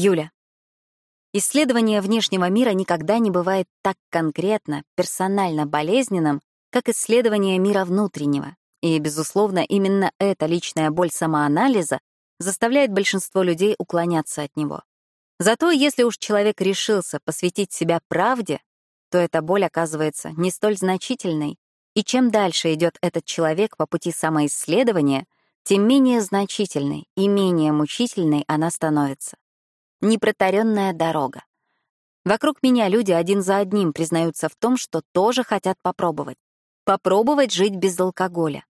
Юля. Исследование внешнего мира никогда не бывает так конкретно, персонально болезненным, как исследование мира внутреннего. И, безусловно, именно эта личная боль самоанализа заставляет большинство людей уклоняться от него. Зато если уж человек решился посвятить себя правде, то эта боль оказывается не столь значительной, и чем дальше идет этот человек по пути самоисследования, тем менее значительной и менее мучительной она становится. Непротаренная дорога. Вокруг меня люди один за одним признаются в том, что тоже хотят попробовать. Попробовать жить без алкоголя.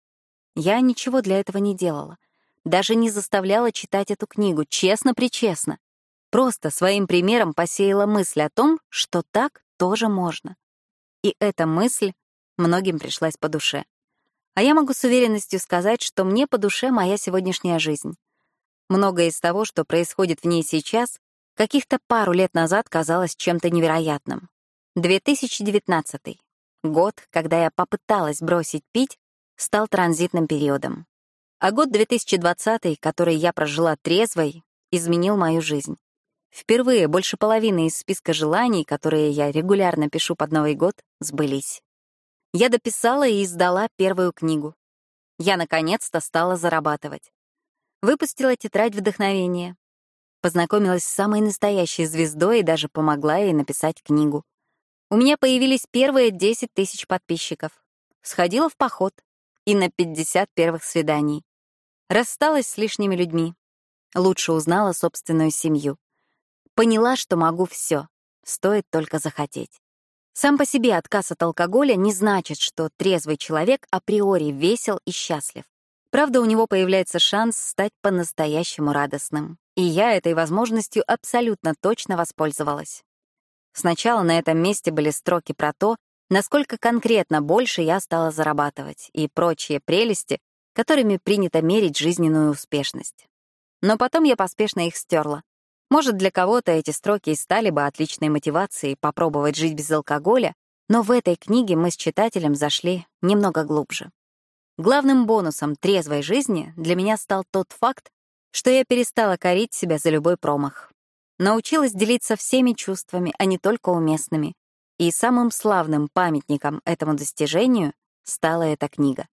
Я ничего для этого не делала. Даже не заставляла читать эту книгу, честно-причестно. Просто своим примером посеяла мысль о том, что так тоже можно. И эта мысль многим пришлась по душе. А я могу с уверенностью сказать, что мне по душе моя сегодняшняя жизнь. Многое из того, что происходит в ней сейчас, каких-то пару лет назад казалось чем-то невероятным. 2019 год, когда я попыталась бросить пить, стал транзитным периодом. А год 2020, который я прожила трезвой, изменил мою жизнь. Впервые больше половины из списка желаний, которые я регулярно пишу под Новый год, сбылись. Я дописала и издала первую книгу. Я наконец-то стала зарабатывать. Выпустила тетрадь вдохновения. Познакомилась с самой настоящей звездой и даже помогла ей написать книгу. У меня появились первые 10 тысяч подписчиков. Сходила в поход и на 50 первых свиданий. Рассталась с лишними людьми. Лучше узнала собственную семью. Поняла, что могу все, стоит только захотеть. Сам по себе отказ от алкоголя не значит, что трезвый человек априори весел и счастлив. Правда, у него появляется шанс стать по-настоящему радостным. И я этой возможностью абсолютно точно воспользовалась. Сначала на этом месте были строки про то, насколько конкретно больше я стала зарабатывать и прочие прелести, которыми принято мерить жизненную успешность. Но потом я поспешно их стерла. Может, для кого-то эти строки и стали бы отличной мотивацией попробовать жить без алкоголя, но в этой книге мы с читателем зашли немного глубже. Главным бонусом трезвой жизни для меня стал тот факт, что я перестала корить себя за любой промах. Научилась делиться всеми чувствами, а не только уместными. И самым славным памятником этому достижению стала эта книга.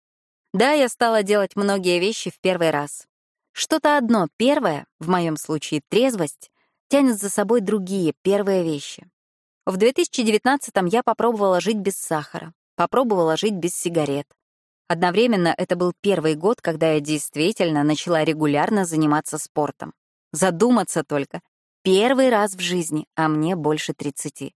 Да, я стала делать многие вещи в первый раз, что-то одно первое, в моем случае трезвость, тянет за собой другие первые вещи. В 2019-м я попробовала жить без сахара, попробовала жить без сигарет. Одновременно это был первый год, когда я действительно начала регулярно заниматься спортом. Задуматься только. Первый раз в жизни, а мне больше 30.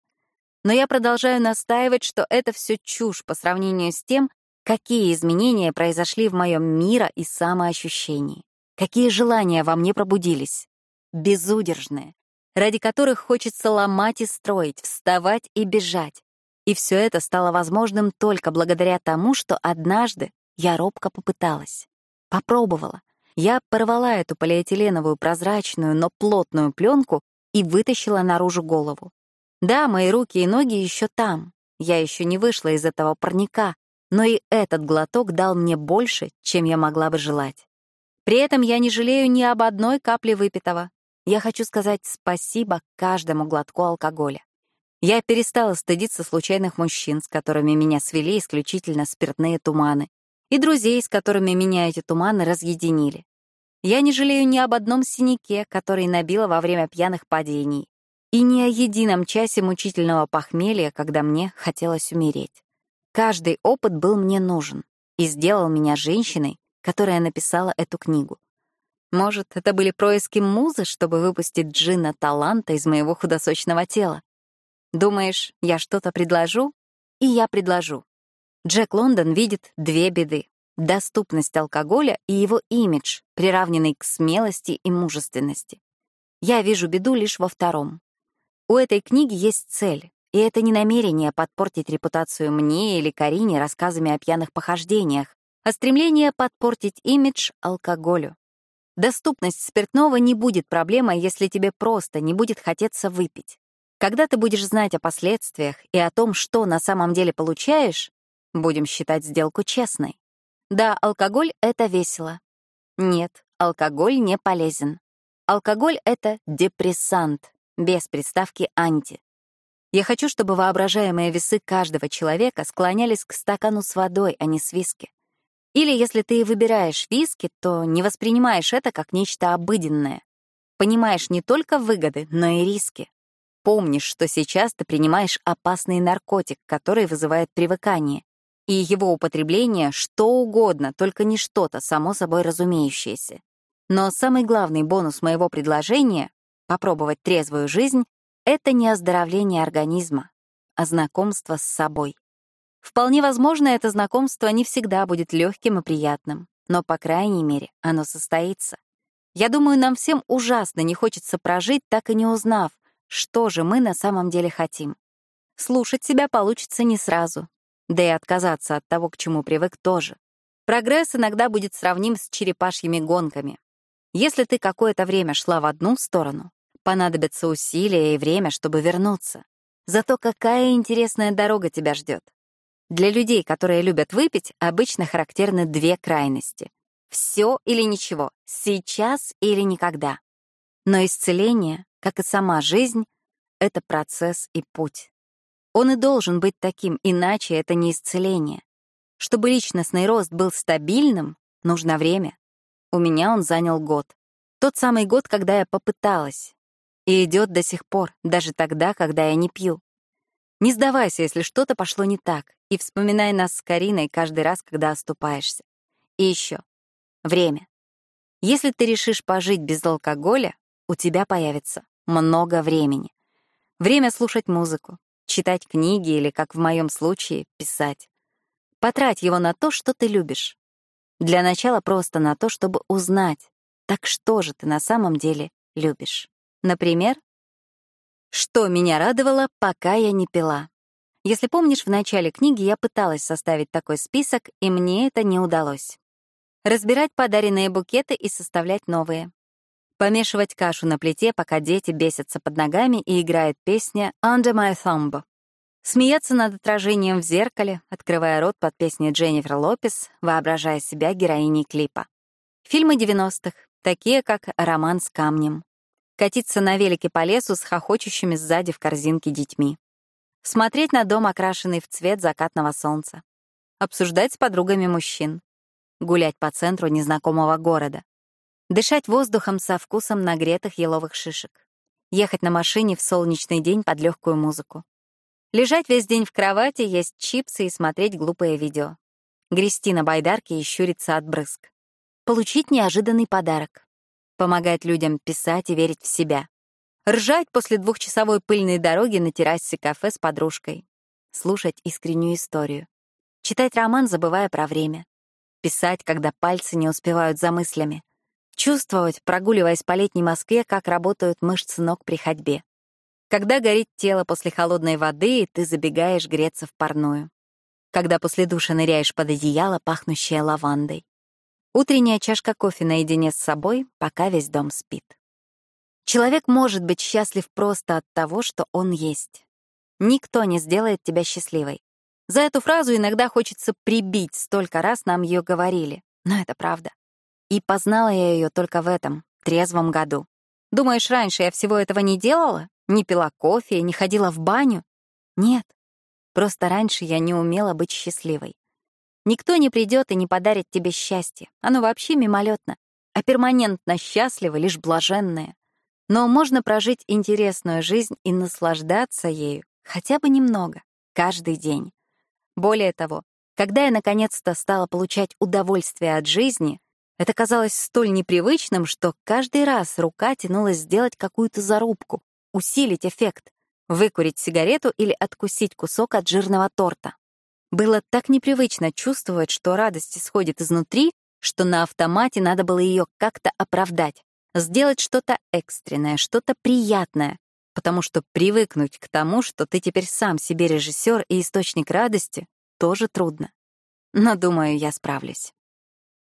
Но я продолжаю настаивать, что это все чушь по сравнению с тем, какие изменения произошли в моем мире и самоощущении. Какие желания во мне пробудились? Безудержные, ради которых хочется ломать и строить, вставать и бежать. И все это стало возможным только благодаря тому, что однажды я робко попыталась. Попробовала. Я порвала эту полиэтиленовую прозрачную, но плотную пленку и вытащила наружу голову. Да, мои руки и ноги еще там. Я еще не вышла из этого парника, но и этот глоток дал мне больше, чем я могла бы желать. При этом я не жалею ни об одной капле выпитого. Я хочу сказать спасибо каждому глотку алкоголя. Я перестала стыдиться случайных мужчин, с которыми меня свели исключительно спиртные туманы, и друзей, с которыми меня эти туманы разъединили. Я не жалею ни об одном синяке, который набила во время пьяных падений, и ни о едином часе мучительного похмелья, когда мне хотелось умереть. Каждый опыт был мне нужен и сделал меня женщиной, которая написала эту книгу. Может, это были происки музы, чтобы выпустить джина таланта из моего худосочного тела? Думаешь, я что-то предложу? И я предложу. Джек Лондон видит две беды — доступность алкоголя и его имидж, приравненный к смелости и мужественности. Я вижу беду лишь во втором. У этой книги есть цель, и это не намерение подпортить репутацию мне или Карине рассказами о пьяных похождениях, а стремление подпортить имидж алкоголю. Доступность спиртного не будет проблемой, если тебе просто не будет хотеться выпить. Когда ты будешь знать о последствиях и о том, что на самом деле получаешь, будем считать сделку честной. Да, алкоголь — это весело. Нет, алкоголь не полезен. Алкоголь — это депрессант, без приставки «анти». Я хочу, чтобы воображаемые весы каждого человека склонялись к стакану с водой, а не с виски. Или если ты выбираешь виски, то не воспринимаешь это как нечто обыденное. Понимаешь не только выгоды, но и риски. Помнишь, что сейчас ты принимаешь опасный наркотик, который вызывает привыкание, и его употребление — что угодно, только не что-то, само собой разумеющееся. Но самый главный бонус моего предложения — попробовать трезвую жизнь — это не оздоровление организма, а знакомство с собой. Вполне возможно, это знакомство не всегда будет легким и приятным, но, по крайней мере, оно состоится. Я думаю, нам всем ужасно не хочется прожить, так и не узнав, что же мы на самом деле хотим. Слушать себя получится не сразу, да и отказаться от того, к чему привык, тоже. Прогресс иногда будет сравним с черепашьими гонками. Если ты какое-то время шла в одну сторону, понадобятся усилия и время, чтобы вернуться. Зато какая интересная дорога тебя ждет. Для людей, которые любят выпить, обычно характерны две крайности. Все или ничего, сейчас или никогда. Но исцеление, как и сама жизнь, — это процесс и путь. Он и должен быть таким, иначе это не исцеление. Чтобы личностный рост был стабильным, нужно время. У меня он занял год. Тот самый год, когда я попыталась. И идет до сих пор, даже тогда, когда я не пью. Не сдавайся, если что-то пошло не так, и вспоминай нас с Кариной каждый раз, когда оступаешься. И еще. Время. Если ты решишь пожить без алкоголя, у тебя появится много времени. Время слушать музыку, читать книги или, как в моем случае, писать. Потрать его на то, что ты любишь. Для начала просто на то, чтобы узнать, так что же ты на самом деле любишь. Например, что меня радовало, пока я не пила. Если помнишь, в начале книги я пыталась составить такой список, и мне это не удалось. Разбирать подаренные букеты и составлять новые. Помешивать кашу на плите, пока дети бесятся под ногами и играет песня «Under my thumb». Смеяться над отражением в зеркале, открывая рот под песней Дженнифер Лопес, воображая себя героиней клипа. Фильмы 90-х, такие как «Роман с камнем». Катиться на велике по лесу с хохочущими сзади в корзинке детьми. Смотреть на дом, окрашенный в цвет закатного солнца. Обсуждать с подругами мужчин. Гулять по центру незнакомого города. Дышать воздухом со вкусом нагретых еловых шишек. Ехать на машине в солнечный день под легкую музыку. Лежать весь день в кровати, есть чипсы и смотреть глупые видео. Грести на байдарке и щуриться от брызг. Получить неожиданный подарок. Помогать людям писать и верить в себя. Ржать после двухчасовой пыльной дороги на террасе кафе с подружкой. Слушать искреннюю историю. Читать роман, забывая про время. Писать, когда пальцы не успевают за мыслями. Чувствовать, прогуливаясь по летней Москве, как работают мышцы ног при ходьбе. Когда горит тело после холодной воды, и ты забегаешь греться в парную. Когда после душа ныряешь под одеяло, пахнущее лавандой. Утренняя чашка кофе наедине с собой, пока весь дом спит. Человек может быть счастлив просто от того, что он есть. Никто не сделает тебя счастливой. За эту фразу иногда хочется прибить, столько раз нам ее говорили, но это правда. И познала я ее только в этом, трезвом году. Думаешь, раньше я всего этого не делала? Не пила кофе, не ходила в баню? Нет. Просто раньше я не умела быть счастливой. Никто не придет и не подарит тебе счастье. Оно вообще мимолетно. А перманентно счастливо лишь блаженное. Но можно прожить интересную жизнь и наслаждаться ею хотя бы немного, каждый день. Более того, когда я наконец-то стала получать удовольствие от жизни, это казалось столь непривычным, что каждый раз рука тянулась сделать какую-то зарубку, усилить эффект, выкурить сигарету или откусить кусок от жирного торта. Было так непривычно чувствовать, что радость исходит изнутри, что на автомате надо было ее как-то оправдать, сделать что-то экстренное, что-то приятное, потому что привыкнуть к тому, что ты теперь сам себе режиссер и источник радости, тоже трудно. Но, думаю, я справлюсь.